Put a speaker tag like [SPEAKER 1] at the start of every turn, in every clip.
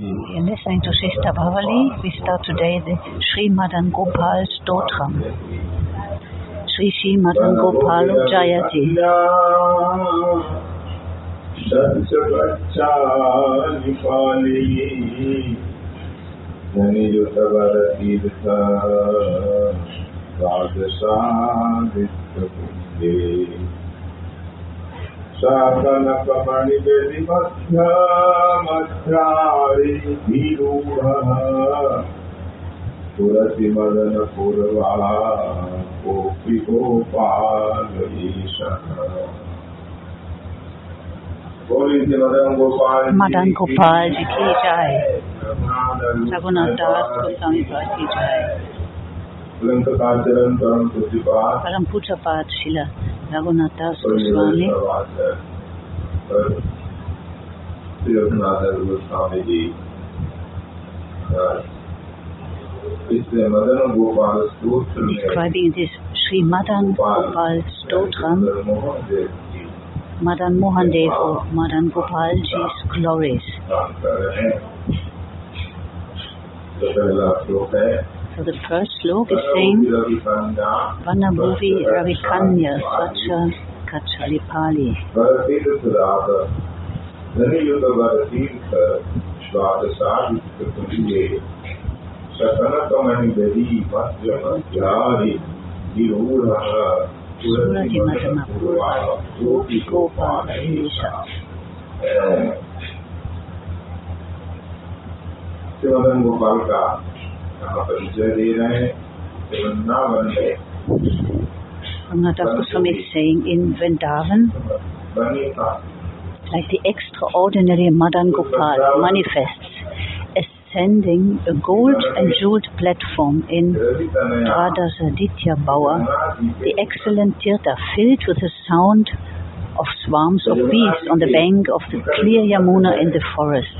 [SPEAKER 1] Mm-hmm. You're listening to Sista Bhavali. We start today the Sri Madan Gopal Stotram. Sri Sri Madan Gopal Jayati.
[SPEAKER 2] शासनकमणिवेदिमध्यमध्यारि धीरूढः पुरतिमदनपूर्वा कोऽपि गोपालयीशः
[SPEAKER 1] मदन गोपाल जी की जाए सगुन दास गोस्वामी पाद की जाए
[SPEAKER 2] अलंकाचरण परम
[SPEAKER 1] पूज्यपाद परम शिला रघुनाथ दास गोस्वामी रघुनाथ
[SPEAKER 2] दास गोस्वामी जी इसलिए मदन गोपाल स्त्रोत्र में
[SPEAKER 1] Madan Gopal स्त्रोत्रम Madan Mohan Dev or Madan Gopal Ji's.
[SPEAKER 2] काम कर रहे हैं तो पहला श्लोक है
[SPEAKER 1] So the first slok is saying
[SPEAKER 2] Ravi कन्या
[SPEAKER 1] Vanabhuvi Ravikanya Svacha Kachalipali.
[SPEAKER 2] वरतीर्थ राग धनियुग वरतीर्थ द्वादशादित्य तुल्ये सकनकमणि गदी मध्य मध्यारि विरूढः
[SPEAKER 1] Suradhimadhamapurva Gopi Gopal Isha.
[SPEAKER 2] Shivdan Gopal का यहाँ परिचय दे रहे हैं वृंदावन में
[SPEAKER 1] Raghunath Goswami is saying in Vrindavan,
[SPEAKER 2] बनी था
[SPEAKER 1] like the extraordinary Madan Gopal manifests, ascending a gold and jeweled platform in
[SPEAKER 2] Ravi Tanaya
[SPEAKER 1] Radhasaditya Bhawa, the excellent Tirtha filled with the sound of swarms of bees on the bank of the clear Yamuna in the forest.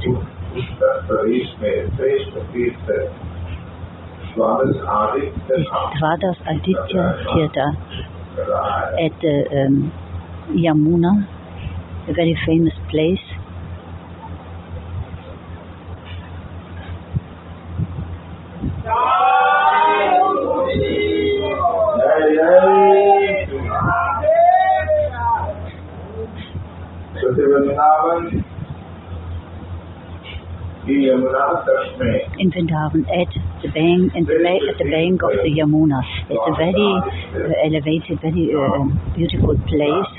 [SPEAKER 1] war das Aditya
[SPEAKER 2] Theater
[SPEAKER 1] at the um, Yamuna, a very famous place. In Vrindavan at the bank and the at the bank of the Yamuna. It's a very uh, elevated, very uh, beautiful place.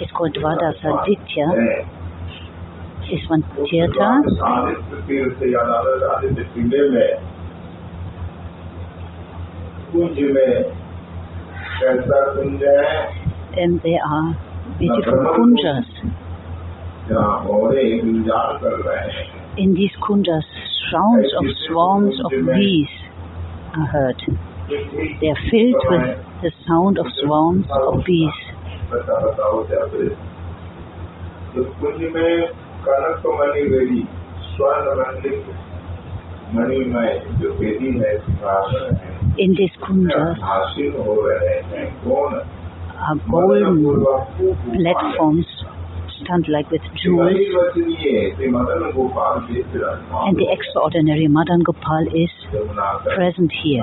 [SPEAKER 1] It's called Dvadasaditya. It's one
[SPEAKER 2] theater.
[SPEAKER 1] And there are beautiful kunjas. In these kunjas, sounds of swarms of bees are heard. They are filled with the sound of swarms of bees. In this kunjas golden platforms stunned like with jewels. And the extraordinary Madan Gopal is present here.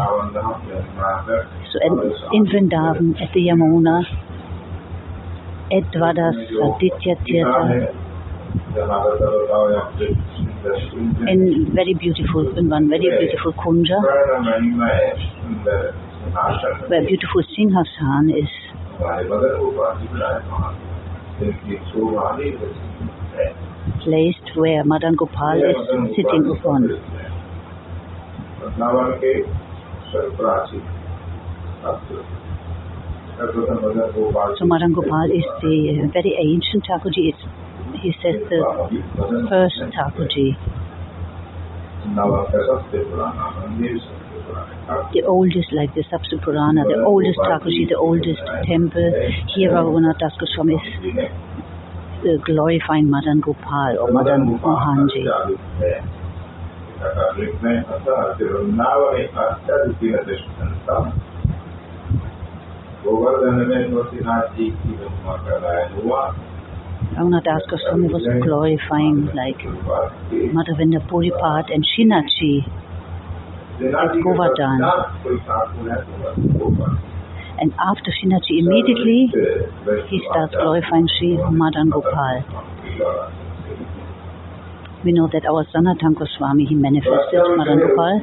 [SPEAKER 1] So in Vrindavan, at the Yamuna, at Dvadas Aditya Tirtha, in very beautiful, in one very beautiful kunja, where beautiful Singhasan is placed where Madan Gopal is sitting upon. So Madan Gopal is the very ancient Thakurji. He says the first Thakurji the oldest, like the Sapsupurana, the oldest Thakurji, the oldest temple. Here Raghunath Das Goswami is uh, glorifying Madan Gopal or Madan Mohanji. Raghunath Das Goswami was glorifying like Madhavendra Puripat and Shinachi. Govardhan. And after Shinaji, immediately he starts glorifying Sri Madan Gopal. We know that our Sanatan Goswami, he manifested Madan Gopal.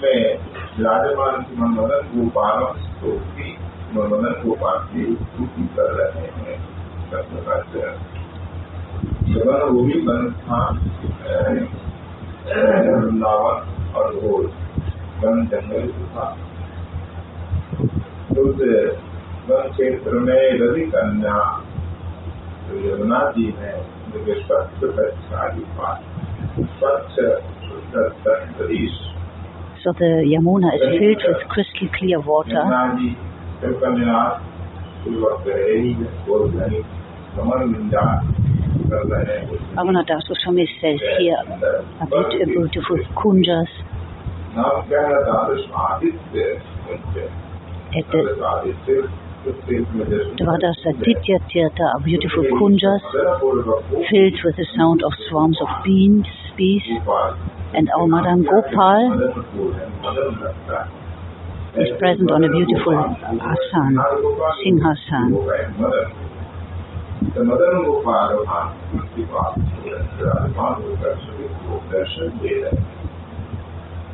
[SPEAKER 2] One जंगल था उस one क्षेत्र में रवि कन्या तो यमुना जी ने मुझे स्वच्छ सारी पाठ स्वच्छ शुद्ध तरीश
[SPEAKER 1] So the Yamuna is filled with crystal clear water.
[SPEAKER 2] Yamuna ji कन्या पूर्वक रही और धनी कमल निंदा कर रहे हैं
[SPEAKER 1] Raghunath Das Goswami says here a bit beautiful kunjas At the Dvadas Aditya Tirtha are beautiful kunjas filled with the sound of swarms of bees, bees and our Madan Gopal is present on a beautiful asan, singhasan.
[SPEAKER 2] The Madan Gopal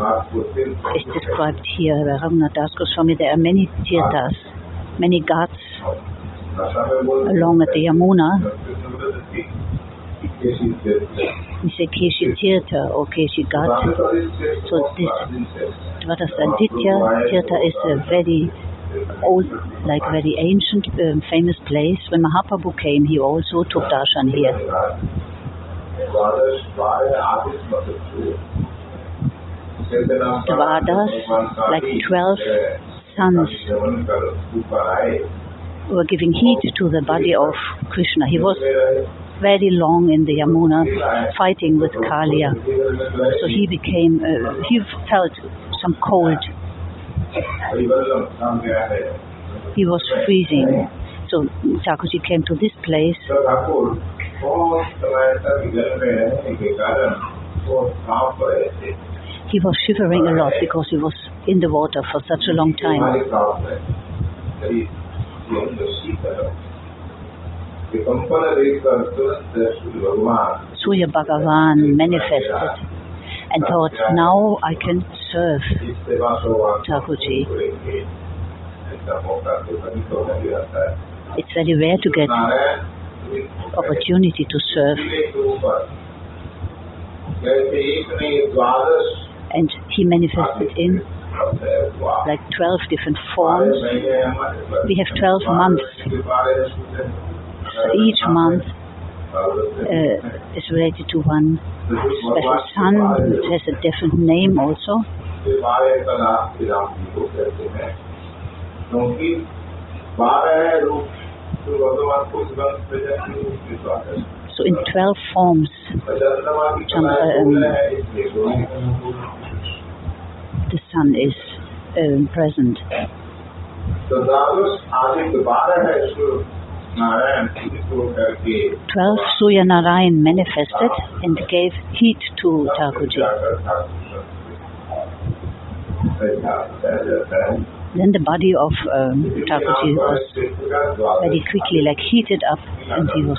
[SPEAKER 1] is described here. The Ramnath Das Goswami, there are many tirthas, many ghats along at the Yamuna. It's a Keshi Tirtha or Keshi Ghat. So this Dvatastanditya Tirtha is a very old, like very ancient, um, famous place. When Mahaprabhu came, he also took darshan here. Dvadas, like 12
[SPEAKER 2] sons,
[SPEAKER 1] were giving heat to the body of Krishna. He was very long in the Yamuna fighting with Kaliya, So he became, uh, he felt some cold. He was freezing. So Thakurji came to this place he was shivering a lot because he was in the water for such a long time. Surya Bhagavan manifested and thought, now I can serve
[SPEAKER 2] Thakurji.
[SPEAKER 1] It's very rare to get opportunity to serve and he manifested in like 12 different forms. We have 12 months. So each month uh, is related to one special sun, which has a different name also also in 12 forms.
[SPEAKER 2] Uh,
[SPEAKER 1] um, the sun is um, present. Twelve Surya Narayan manifested and gave heat to Thakurji. Then the body of um, Thakurji was very quickly like heated up and he was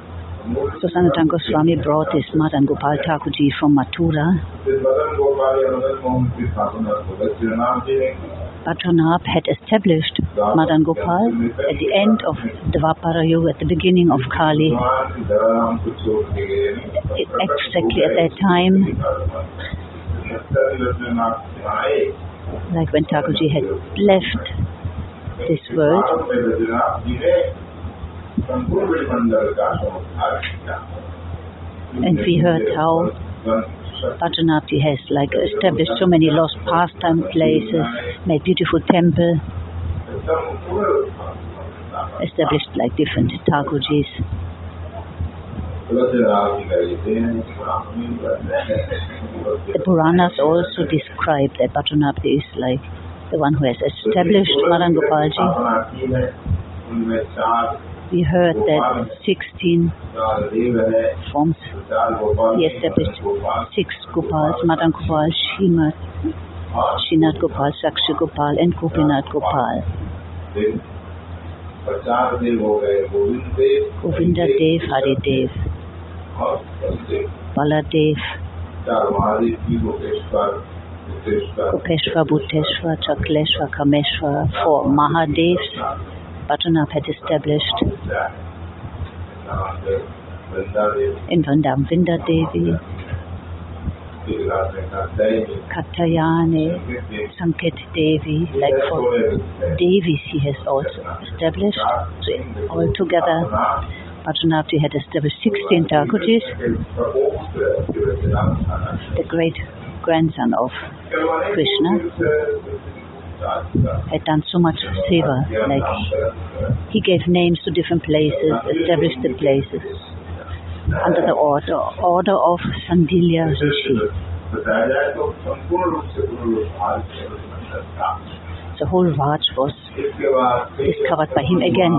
[SPEAKER 1] Sanatan Goswami brought his Madan Gopal Thakurji from Mathura. Vajranabh had established Madan Gopal at the end of Dvapara Yuga, at the beginning of Kali. Exactly at that time, like when Thakurji had left this world, and we heard how Vajranabhji has like established so many lost pastime places, made beautiful temple, established like different Thakurjis. The Puranas also describe that Vajranabhji is like the one who has established Madan Gopalji. We heard that 16 forms, he established six Gopals, Madan Gopal, Shrimad, Srinath Gopal, Sakshi Gopal and Gopinath Gopal. Govinda Dev, Hari Dev, Baladev, Gopeshwar, Bhutteshwar, Chakleshwar, Kameshwar, four Mahadevs Vajranabh had established. In Vrindavan Vinda Devi, Katyayani, Sanket Devi, like four Devis he has also established. So altogether, Vajranabhji had established 16 Thakurjis, the great grandson of Krishna had done so much seva, like he gave names to different places, established the places under the order order of Sandilya Rishi. The whole Raj was discovered by him again.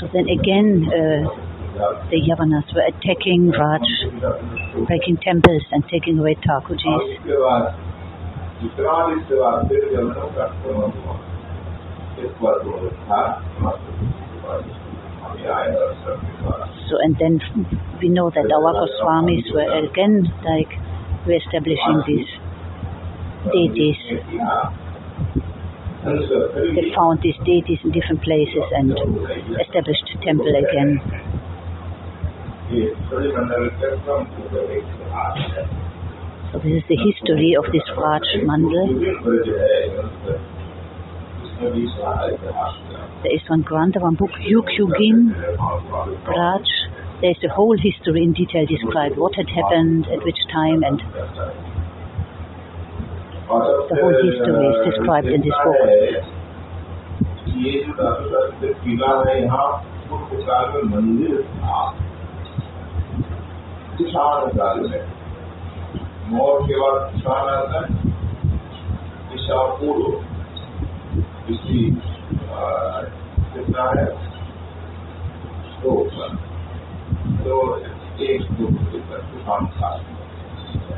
[SPEAKER 1] So then again, uh, the Yavanas were attacking Raj, breaking temples and taking away Thakurjis. So and then we know that our Goswamis were again like re-establishing these deities. They found these deities in different places and established temple again. So this is the history of this Braj Mandal. There is one Grantha, one book, Yug Yugin Raj. There is the whole history in detail described, what had happened, at which time, and The whole history is described in this book.
[SPEAKER 2] ये जो doctor से किला है यहाँ उसके काल में मंदिर था किसान काल में मौत के बाद किसान आता है ईशा पूर्व इसी कितना है दो तो एक दो किसान था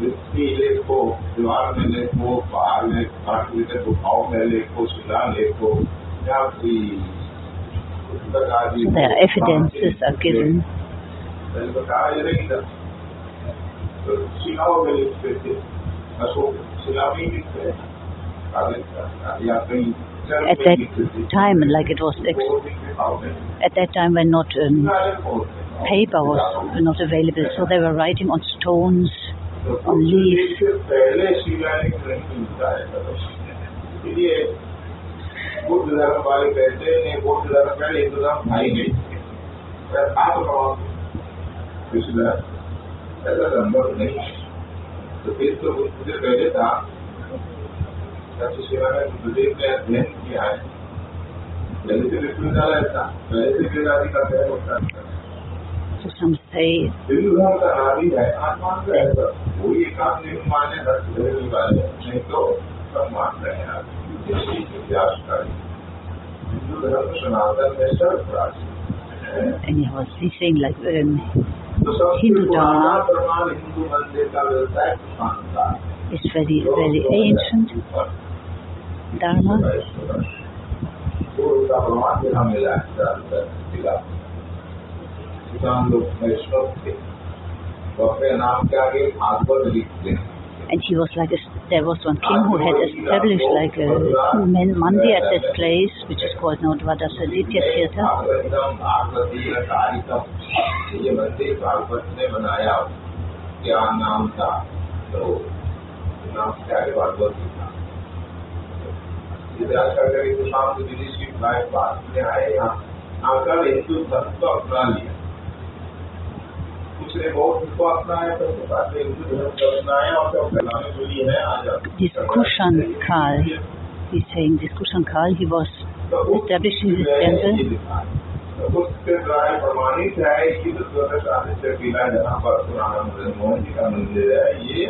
[SPEAKER 2] लेख हो दीवार में लेख हो पहाड़ लेख पाठ मीटर गुफाओं में लेख हो शिला लेख हो या कोई पुस्तक आदि
[SPEAKER 1] Their evidences are given.
[SPEAKER 2] बताया ये नहीं था तो शिलाओं में लिखते थे अशोक शिला में ही लिखते हैं कागज का या कहीं
[SPEAKER 1] At that time, like it was ex- at that time when not um, paper was not available, so they were writing on stones, Leaves.
[SPEAKER 2] पहले शिलालेख नहीं मिलता है इसलिए बुद्ध धर्म वाले कहते हैं बुद्ध धर्म का हिंदू धर्म भाई नहीं आप पिछला ऐसा संभव नहीं तो फिर तो मुझे पहले था। सेवा में गुरुदेव ने अध्ययन किया है। पहले से विश्वविद्यालय था, पहले से वेदादि का अध्ययन होता था।
[SPEAKER 1] So some say
[SPEAKER 2] हिंदू धर्म का नारी है आत्मा का है सब वो एक काम नहीं माने हर धर्म वाले नहीं तो सब मान रहे हैं आप जैसे इतिहासकारी हिंदू धर्म सनातन में Sarvraj
[SPEAKER 1] and he was he's saying like um,
[SPEAKER 2] तो सबसे
[SPEAKER 1] हिंदू
[SPEAKER 2] पुराना
[SPEAKER 1] धर्म
[SPEAKER 2] प्रमाण हिंदू मंदिर का व्यवसाय किसान का है।
[SPEAKER 1] is very very ancient dharma
[SPEAKER 2] किसान लोग अपने नाम के आगे भागवत लिखते हैं
[SPEAKER 1] and he was like a, there was one king who had established like a man mandir at this place which is called now
[SPEAKER 2] Dvadasaditya Tirtha. उसने बहुत को अपनाया तो उसके अपनाया और जब फैलाने के लिए है आज
[SPEAKER 1] this Kushan Kal he's saying he was establishing this temple.
[SPEAKER 2] तो उसके प्रमाणित है कि तो किला जहाँ पर पुराना मदन मोहन जी का मंदिर है ये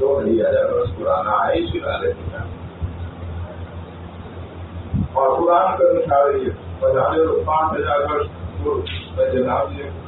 [SPEAKER 2] दो ढाई हज़ार वर्ष पुराना है शिलालेख का और पुराण के अनुसार ये पचास पाँच हज़ार वर्ष पूर्व जनाब ने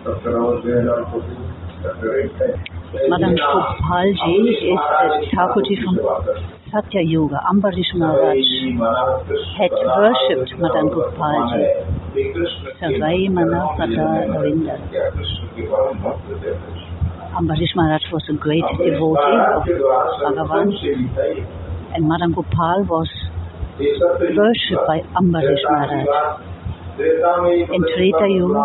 [SPEAKER 1] Madan Gopalji is a devotee from Satya Yuga. Ambarish Maharaj had worshipped Madan Gopalji. Savai Manapata Ravinda. Ambarish Maharaj was a great devotee of Bhagavan and Madan Gopal was worshipped by Ambarish Maharaj. In Treta Yuga,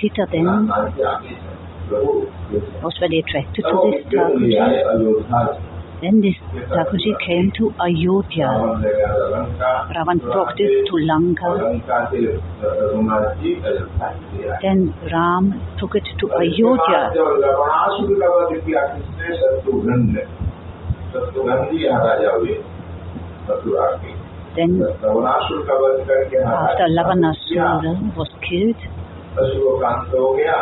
[SPEAKER 1] Sita then was very attracted to this Thakurji. Then this Thakurji came to Ayodhya. Ravan brought it to Lanka. Then Ram took it to Ayodhya. Then after Lavanasura was killed,
[SPEAKER 2] पशु को प्राप्त हो गया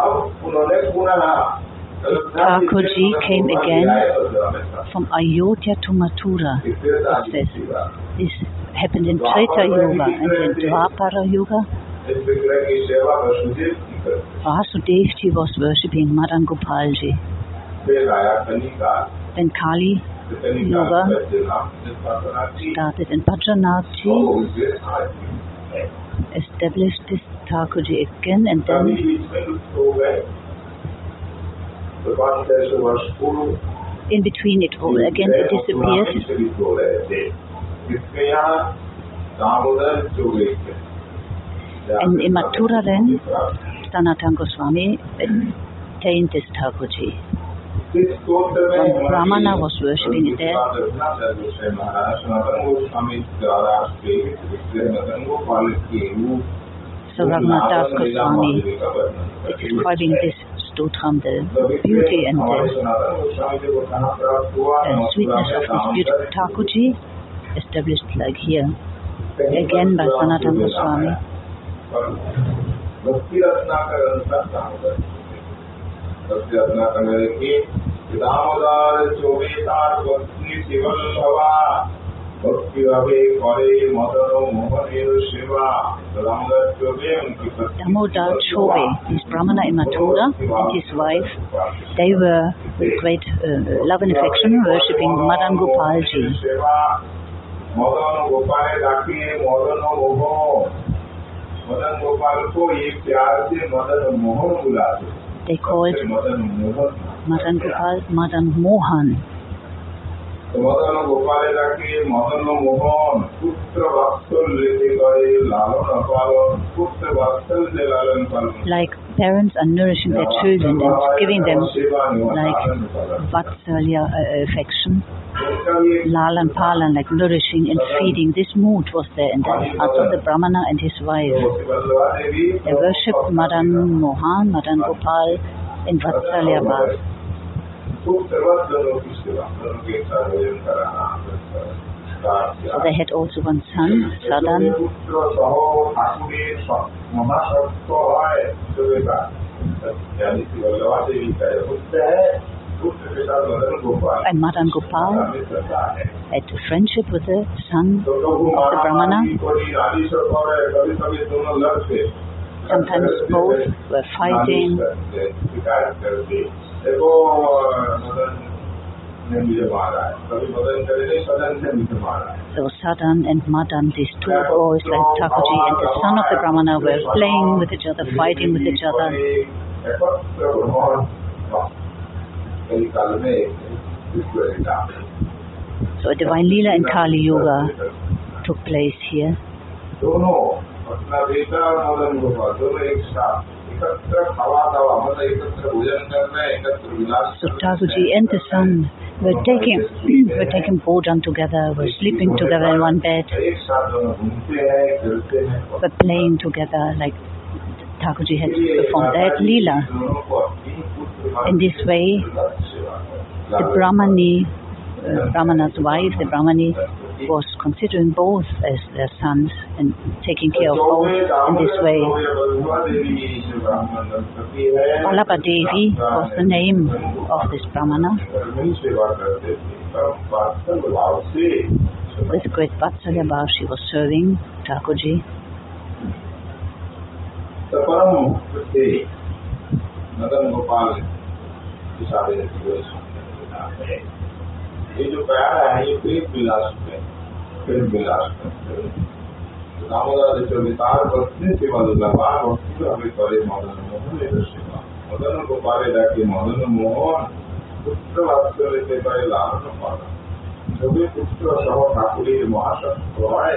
[SPEAKER 2] अब उन्होंने पुनः
[SPEAKER 1] Thakurji came again from Ayodhya to Mathura. This, this happened in Treta Yuga and in Dwapara Yuga. Vasudevji was worshipping Madan
[SPEAKER 2] Gopalji.
[SPEAKER 1] Then Kali
[SPEAKER 2] Yuga
[SPEAKER 1] started
[SPEAKER 2] in Vajranabhji
[SPEAKER 1] establish this Thakurji again and then. In between it all, again it
[SPEAKER 2] disappears.
[SPEAKER 1] And in Mathura then, Sanatan Goswami attained this Thakurji. Ramana was worshipping there. So Raghunath Goswami is describing this stotram, the beauty and the, sweetness of this beautiful Thakurji, established like here, again by Sanatana Goswami.
[SPEAKER 2] தஸ்யாத்மகமேகி தாமோதார சோவே தார்
[SPEAKER 1] Damodar Chaube, this Brahmana in and his wife, they were with great uh, love and affection worshipping Madan Gopalji. They called Madan Gopal Madan Mohan. Like parents are nourishing their children and giving them like vatsalya uh, affection. Lalan Palan, like nourishing and feeding. This mood was there in the hearts of the Brahmana and his wife. They worshipped Madan Mohan, Madan Gopal in Vatsalya Bhav. So they had also one son, Sadan. And Madan Gopal had friendship with the son of the Brahmana. Sometimes both were fighting. So Sadan and Madan, these two boys like Thakurji and the son of the Brahmana were playing with each other, fighting with each other. So a divine Leela and Kali Yuga took place here. So Thakurji and the son were taking were taking bhojan together, were sleeping together in one bed, were playing together like Thakurji had performed that
[SPEAKER 2] lila.
[SPEAKER 1] In this way, the Brahmani, uh, Brahmana's wife, the Brahmani, was considering both as their sons and taking care of both in this way. Alapadevi Devi was the name of this Brahmana. With great Vatsalya she was serving Thakurji
[SPEAKER 2] परम बुद्धे मदन गोपाल ये जो प्यार है ये प्रेम विलास में प्रेम विलास में दामोदर हमें मदन मोहन ये मदन गोपाल जाके मदन मोहन पुत्र वास्तव सभी पुत्र सह ठाकुर महाशक्त प्रवाह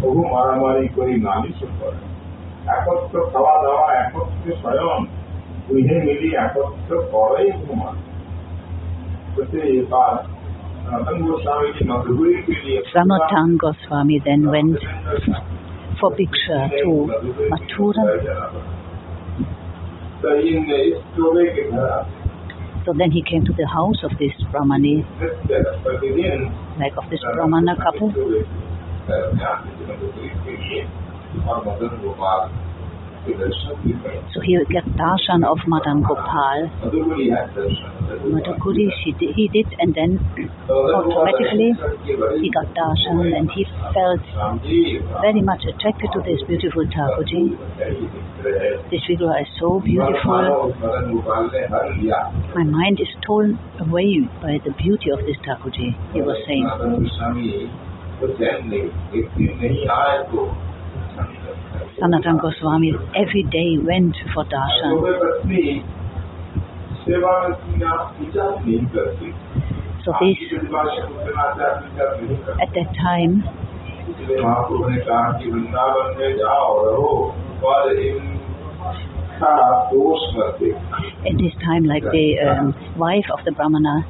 [SPEAKER 2] बहु मारामारी कोई नानी सुन पड़े একত্র খাওয়া দাওয়া স্বয়ং দুহে একত্র ঘুমান
[SPEAKER 1] Goswami then went for Bhiksha to Mathura. So then he came to the house of this Brahmani, like of this Brahmana couple. So he get darshan of Madan Gopal. Madhukuri, di he did, and then automatically he got darshan and he felt very much attracted to this beautiful Thakurji. This figure is so beautiful. My mind is torn away by the beauty of this Thakurji, he was saying. Sanatan Goswami every day went for darshan. So this, at that time, at this time, like the um, wife of the Brahmana,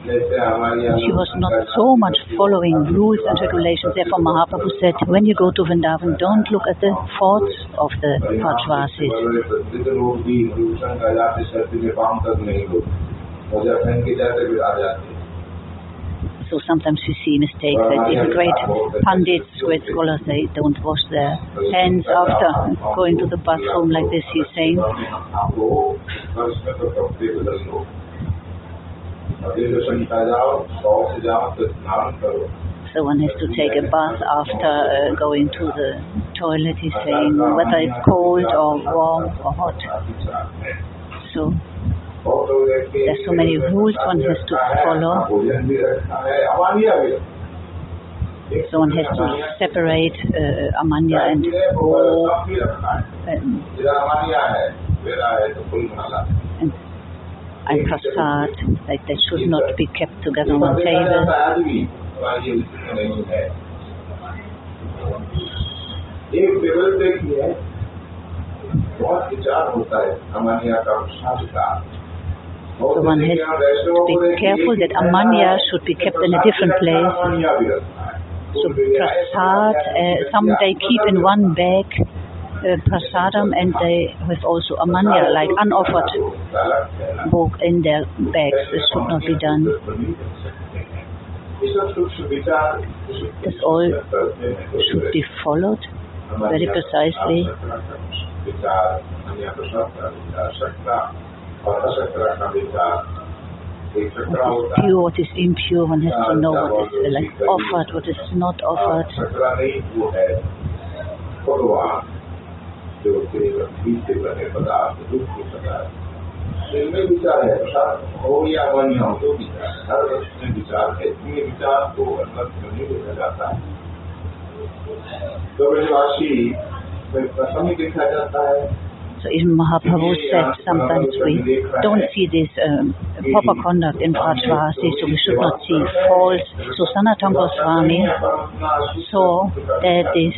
[SPEAKER 1] she was not so much following rules and regulations. Therefore, Mahaprabhu said, when you go to Vrindavan, don't look at the faults of the
[SPEAKER 2] Brajvasis.
[SPEAKER 1] So sometimes we see mistakes that even great pundits, great scholars, they don't wash their hands after going to the bathroom like this, he's saying.
[SPEAKER 2] वो उसमें तो कपड़े बदल लो और ये जो संख्या जाओ सौ से जाओ तो स्नान करो
[SPEAKER 1] So one has to take a bath after uh, going to the toilet, he's saying, whether it's cold or warm or hot. So
[SPEAKER 2] बहुत लोग देखते हैं
[SPEAKER 1] There's so many rules one has to follow.
[SPEAKER 2] भोजन भी रखना है अमानिया भी रखना
[SPEAKER 1] so one has to separate uh, Amanya and
[SPEAKER 2] है
[SPEAKER 1] Go
[SPEAKER 2] सब भी रखना है
[SPEAKER 1] um,
[SPEAKER 2] इधर अमानिया है मेरा है तो full Mala
[SPEAKER 1] and, and prasad, like they should not be kept together on one
[SPEAKER 2] देखा
[SPEAKER 1] table.
[SPEAKER 2] जाता है आज भी और ये उचित नहीं है एक टेबल पे की है बहुत विचार होता है अमानिया का प्रसाद का
[SPEAKER 1] So one has to be careful that Amanya should be kept in a different place.
[SPEAKER 2] अमानिया भी रखना है
[SPEAKER 1] So prasad, uh, some they keep in one bag uh, prasadam and they have also a amanya, like unoffered book in their bags. This should not be done.
[SPEAKER 2] This
[SPEAKER 1] all Should be followed very precisely. What is pure, what is impure, one has to know what is like offered, what is not offered.
[SPEAKER 2] सेवक बीज सेवक है पदार्थ दुख के पदार्थ विचार है हो या तो विचार हर वस्तु में विचार है इसलिए विचार को अलग करने देखा जाता है। तो देखा जाता है।
[SPEAKER 1] So even Mahaprabhu said sometimes we don't see this um, proper conduct in Brajvasi, so we should not see false. So Sanatana Goswami saw that this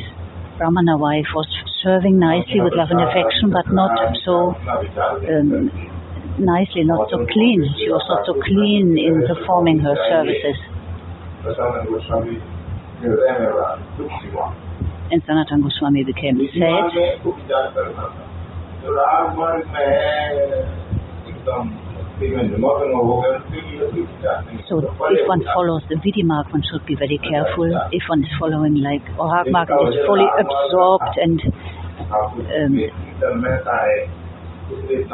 [SPEAKER 1] Brahmana wife was serving nicely with love and affection, but not so um, nicely, not so clean. She was not so clean in performing her services. And Sanatan Goswami became sad. So if one follows the VD mark. One should be very careful if one is following like Orhag mark is fully absorbed and um,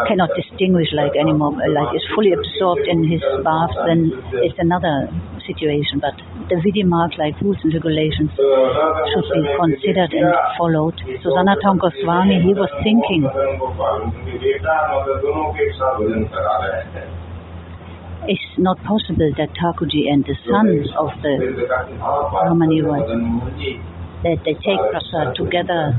[SPEAKER 1] cannot distinguish like anymore. Like is fully absorbed in his bath, then it's another situation. But the ZDMark like rules and regulations should be considered and followed. Susanna Tonkoswami, he was thinking. It's not possible that Thakurji and the sons of the
[SPEAKER 2] Romani were,
[SPEAKER 1] that they take prasad together.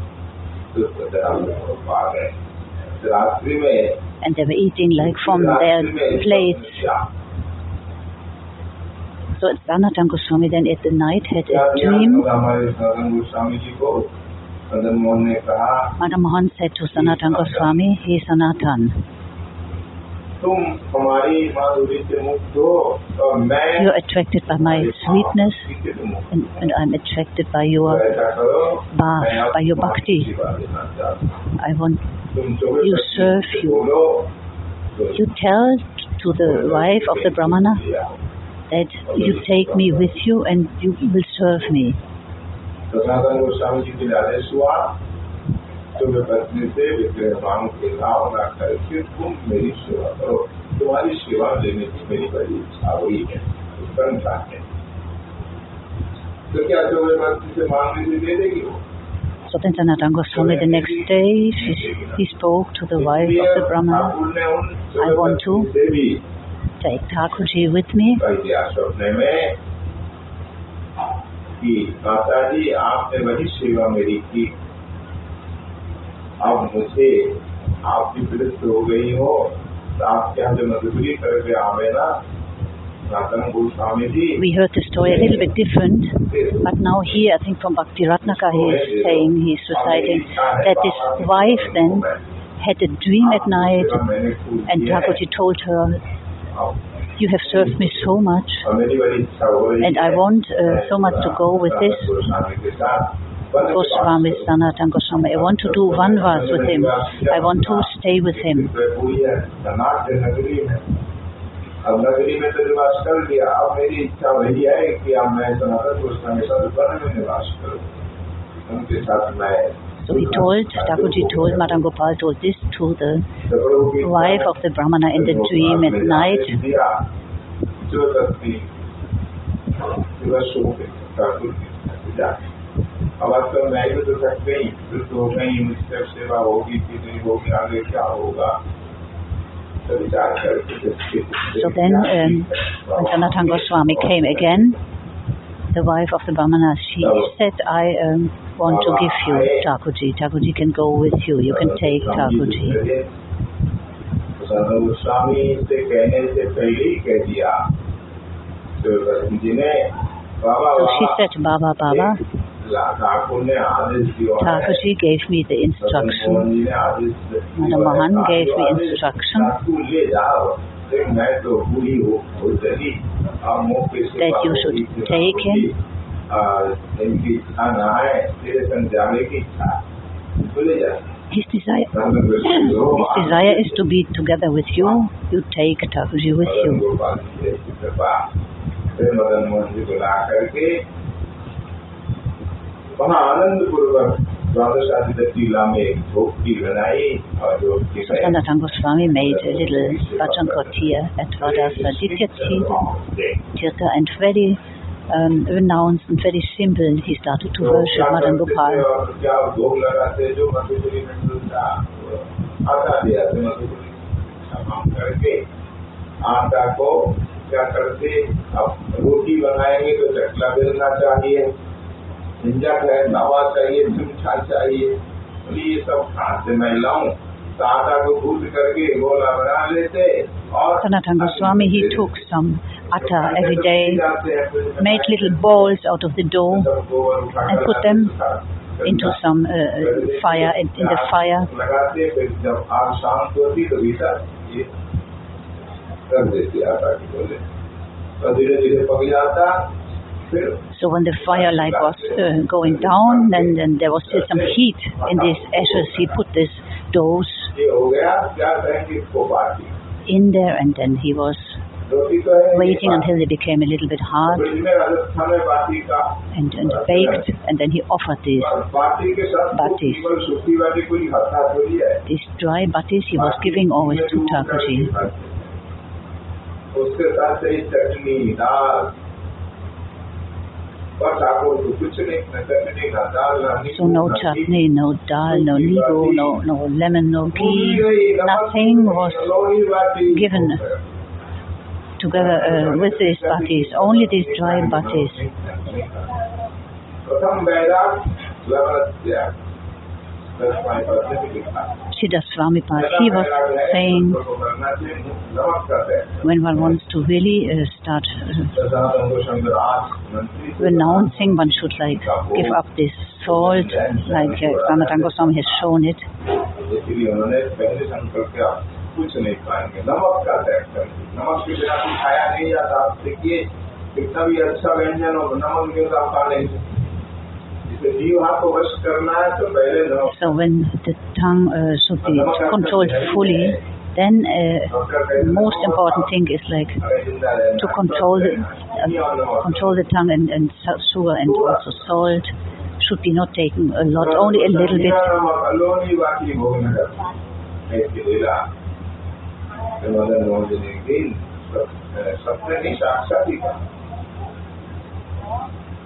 [SPEAKER 1] And they were eating like from their plates. So Sanatan Goswami then at the night had a dream. Madan Mohan said to Sanatan Goswami, Hey Sanatan,
[SPEAKER 2] तुम हमारी माधुरी से मुक्त हो और मैं
[SPEAKER 1] you're attracted by my sweetness
[SPEAKER 2] किसी से मुक्त
[SPEAKER 1] and, and I'm attracted by
[SPEAKER 2] तो
[SPEAKER 1] your
[SPEAKER 2] ऐसा करो
[SPEAKER 1] bath,
[SPEAKER 2] मैं
[SPEAKER 1] by your
[SPEAKER 2] आपको
[SPEAKER 1] bhakti.
[SPEAKER 2] सेवा देना चाहता हूँ।
[SPEAKER 1] I want
[SPEAKER 2] तुम चौबीस
[SPEAKER 1] You
[SPEAKER 2] घंटे
[SPEAKER 1] serve you.
[SPEAKER 2] बोलो तो
[SPEAKER 1] you tell to the wife of the Brahmana that you take me with you and you will serve me.
[SPEAKER 2] तो सनातन गोस्वामी जी के लिए आदेश हुआ तुम्हें पत्नी से विग्रह मांग के लाभ ना करके तुम मेरी सेवा करो तुम्हारी सेवा लेने की मेरी बड़ी इच्छा हुई है उत्कंठा है तो क्या तुम्हें पत्नी से मांगने से दे देगी वो
[SPEAKER 1] So then Sanatana Goswami the next day she, he spoke to the wife of the Brahmana,
[SPEAKER 2] Thakur ने उन
[SPEAKER 1] I want to
[SPEAKER 2] से भी
[SPEAKER 1] take Thakurji with me.
[SPEAKER 2] कह दिया सपने में कि माता जी आपने वही सेवा मेरी की अब मुझे आपकी हो गई हो
[SPEAKER 1] We heard the story a little bit different, but now here I think from Bhakti Ratnakar he is saying, he is reciting, that his wife then had a dream at night and Thakurji told her, you have served me so much and I want uh, so much to go with this.
[SPEAKER 2] Goswami के साथ one
[SPEAKER 1] Goswami, Sanatan Goswami. I want to do vanvas with him. I want to stay with him.
[SPEAKER 2] पूरी है धनाढ़ नगरी में अब नगरी में तो निवास कर लिया अब मेरी इच्छा वही है कि अब मैं सनातन गोस्वामी साथ वन में निवास करूं उनके साथ मैं
[SPEAKER 1] So he told, Thakurji told, Madan Gopal told this to the
[SPEAKER 2] प्रभु की
[SPEAKER 1] wife of the Brahmana in the dream at night.
[SPEAKER 2] दिया जो शक्ति दिवस हो गई ठाकुर की पूजा अब आज तो मैं भी तो थक गई फिर तो गई मुझसे सेवा होगी कि नहीं होगी आगे क्या होगा तो विचार करके
[SPEAKER 1] So then, um, when Sanatan Goswami came again, the wife of the Brahmana, she said, I um, want to give you Thakurji. Thakurji can go with you. You can take Thakurji.
[SPEAKER 2] स्वामी से कहने से पहले ही कह दिया तो जी ने बाबा
[SPEAKER 1] So she
[SPEAKER 2] Baba
[SPEAKER 1] said, Baba, Baba, Thakurji gave me the instruction. Madan Mohan gave me instruction that you should take him his desire, his desire is to be together with you. You take Thakurji with you.
[SPEAKER 2] वहाँ आनंद पूर्वक द्वादशादी टीला में एक झोपड़ी बनाई और झोपड़ी
[SPEAKER 1] So Sanatan Goswami made a little bhajan kotia at Radhasa Ditya Tirtha and very um, renounced and very simple he started to worship Madan Gopal.
[SPEAKER 2] क्या भोग लगाते जो मधुपुरी में मिलता आटा दिया तो मधुपुरी का काम करके आटा को क्या करते अब रोटी बनाएंगे तो चकला बेलना चाहिए झंझट है तवा चाहिए चमचा चाहिए तो ये सब हाथ से मैं लाऊं तो आटा को गूंद करके गोला बना लेते और
[SPEAKER 1] Sanatan Goswami he took some atta every day, made little balls out of the dough and put them into some uh, fire in, in the fire.
[SPEAKER 2] लगाते फिर जब आग शांत होती तो भीतर ये कर देते आटा की बोले तो धीरे धीरे पक जाता फिर
[SPEAKER 1] so when the firelight was uh, going down and, then there was still some heat in these ashes, he put this
[SPEAKER 2] dose
[SPEAKER 1] in there and then he was waiting until they became a little bit hard and, and baked and then he offered these
[SPEAKER 2] batis.
[SPEAKER 1] These dry batis he was giving always to Thakurji. So no chutney, no dal, no nigo, no, no lemon, no ghee, nothing was given together uh, with these batis, only these dry
[SPEAKER 2] batis.
[SPEAKER 1] Siddha Swamipal, he was saying
[SPEAKER 2] करना चाहिए नमक का त्याग
[SPEAKER 1] when one wants to really uh, start uh,
[SPEAKER 2] प्रसादों को शंकराज मंत्री
[SPEAKER 1] renouncing, one should like give up this salt, like uh, Sanatan Goswami has shown it.
[SPEAKER 2] इसलिए उन्होंने पहले संकल्प किया कुछ नहीं पाएंगे नमक का त्याग करेंगे नमक के बिना कुछ खाया नहीं जाता आप देखिए कितना भी अच्छा व्यंजन हो नमक के साथ खा नहीं सकते
[SPEAKER 1] So when the tongue uh, should be controlled fully, then uh, most important thing is like to control the uh, control the tongue and, and sugar and also salt should be not taken a lot, only a little bit.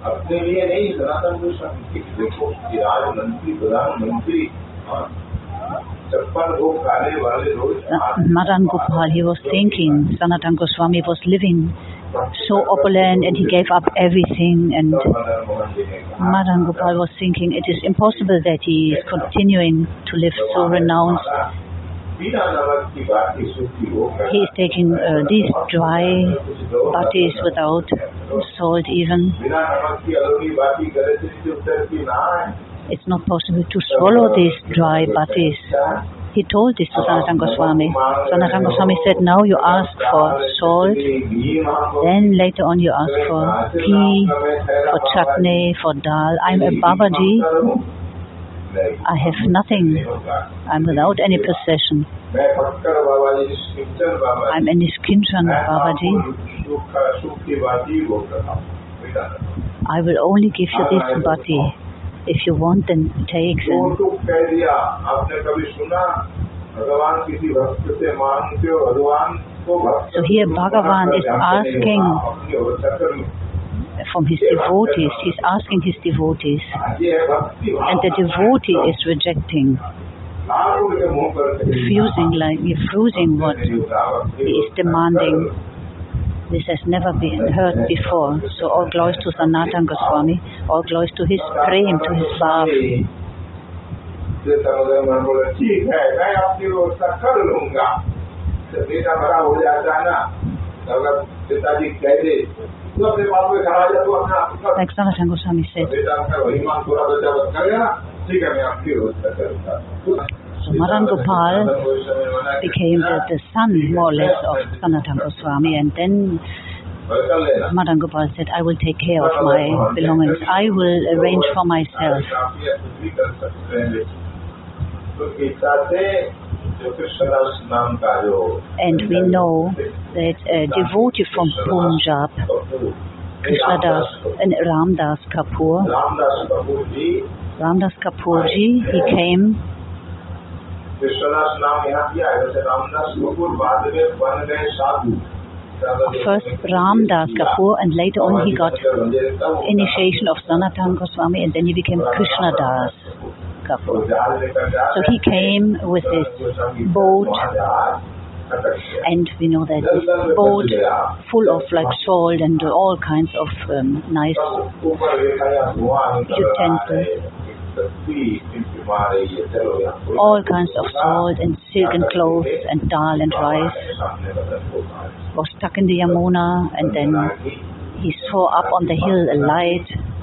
[SPEAKER 2] अपने लिए नहीं सनातन गोस्वामी के देखो कि आज मंत्री प्रधानमंत्री और छप्पन भोग खाने वाले लोग
[SPEAKER 1] Uh, Madan Gopal, he was thinking Sanatan Goswami was living so opulent and he gave up everything and
[SPEAKER 2] Madan Mohan ji ने कहा
[SPEAKER 1] Madan Gopal was thinking it is impossible that he is continuing to live so renounced He's taking uh, these dry batis without salt even. It's not possible to swallow these dry batis. He told this to Sanatana Goswami. Sanatana Goswami said, now you ask for salt, then later on you ask for ghee, for chutney, for dal. I'm a Babaji. I have nothing. I'm without any possession. I'm a Niskinchan Babaji. I will only give you this body. If you want, then take them. So here Bhagavan is asking From his devotees, he's asking his devotees,
[SPEAKER 2] ये है भक्ति भाव।
[SPEAKER 1] and the devotee is rejecting,
[SPEAKER 2] आप उनके मुंह पर
[SPEAKER 1] refusing, like refusing what he is demanding. This has never been heard before. So all glories to Sanatana Goswami, all glories to his prem, to his bhav.
[SPEAKER 2] ये समुदाय में बोले ठीक है मैं आपकी व्यवस्था कर लूंगा तो बेटा बड़ा हो जाता है ना तो अगर पिताजी कह दे
[SPEAKER 1] Alexander Gopal became the, the, son, more or less, of Sanatan Goswami. And then Madan Gopal said, I will take care of my belongings. I will arrange for myself. And we know that a devotee from Punjab, Krishnadas and Ramdas Kapoor, Ramdas Kapoorji, he came First Ramdas Kapoor and later on he got initiation of Sanatan Goswami and then he became Krishnadas. So he came with his boat, and we know that this boat full of like salt and all kinds of um, nice all kinds of salt and silken clothes and dal and rice was stuck in the Yamuna and then he saw up on the hill a light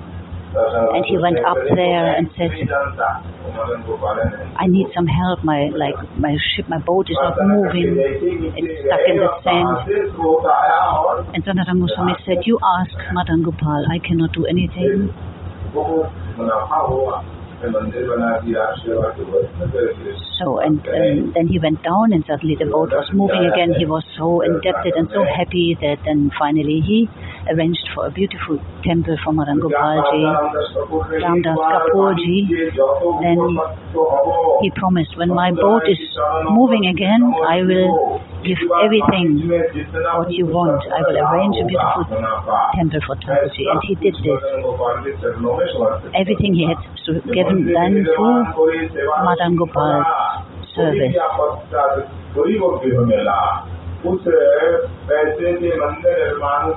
[SPEAKER 1] and he went up there and said I need some help. My like my ship my boat is not moving. It's stuck in the sand. And Sanatana Goswami said you ask Madan Gopal I cannot do anything so and um, then he went down and suddenly the boat was moving again. He was so indebted and so happy that then finally he arranged for a beautiful temple for Madan Gopalji Ramdas Kapoorji. Then he promised when my boat is moving again I will give everything what you want. I will arrange a beautiful temple for Thakurji. And he did this. Everything he had given then to Madan Gopal's service
[SPEAKER 2] उस पैसे से मंदिर निर्माण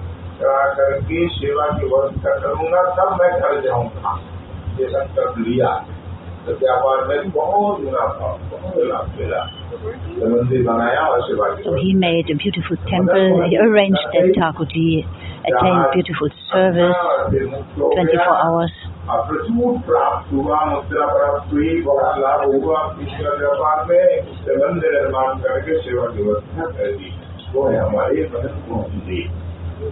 [SPEAKER 2] करके सेवा की व्यवस्था करूंगा तब मैं घर जाऊंगा ये संकल्प लिया तो व्यापार में बहुत मुनाफा बहुत लाभ मिला तो मंदिर बनाया और सेवा की
[SPEAKER 1] So he made a beautiful temple. He arranged that Thakurji attained beautiful service, 24 hours.
[SPEAKER 2] प्रचुर प्राप्त हुआ मुद्रा प्राप्त हुई बहुत लाभ हुआ पिछले व्यापार में संबंध निर्माण करके सेवा व्यवस्था कर दी वो है हमारे Madan Mohan ji
[SPEAKER 1] So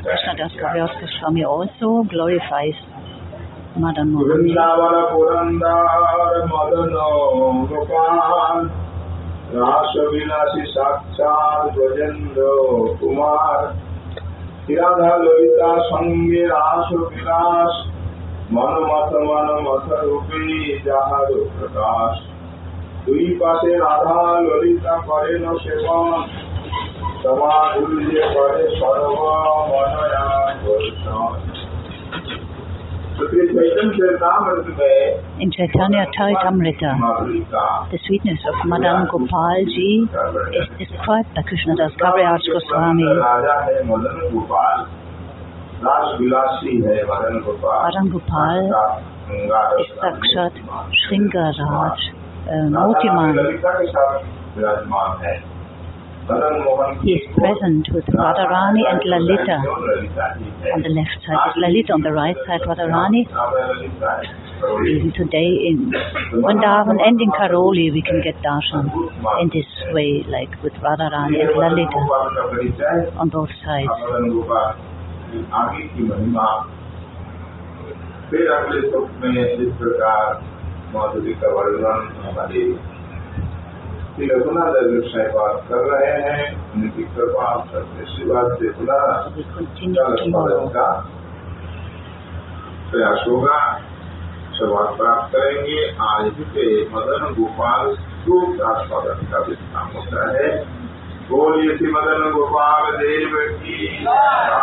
[SPEAKER 1] Krishna Das Kaviraj Swami also glorifies Madan Mohan Ji.
[SPEAKER 2] Vrindavana Purandar Madano Gopal Rasa Vinasi Saksar Vajendra Kumar Radha Lalita সঙ্গে মন মত মনমত মনমত রূপে যাহার প্রকাশ। দুই পাশে রাধা ললিতা করেন সেবন। সমাজ করে সরবন
[SPEAKER 1] In Chaitanya Charitamrita, the sweetness of Madan Gopalji is described by Krishnadas Kaviraj Goswami. Madan Gopal is Sakshat Shringaraj uh, Motiman. He is present with Radharani and Lalita on the left side, Lalita on the right side, Radharani. Even today in Vrindavan and in Karauli we can get darshan in this way, like with Radharani and Lalita on both sides.
[SPEAKER 2] फिर अगले में इस प्रकार माधुरी का वर्णन हमारे श्री रघुनाथ विषय बात कर रहे हैं उनकी कृपा सत्य शिवाद से खुला. का प्रयास होगा। शुरुआत प्राप्त करेंगे। आज से मदन गोपाल आस्वादन का विश्राम होता है। बोलिए मदन गोपाल देव की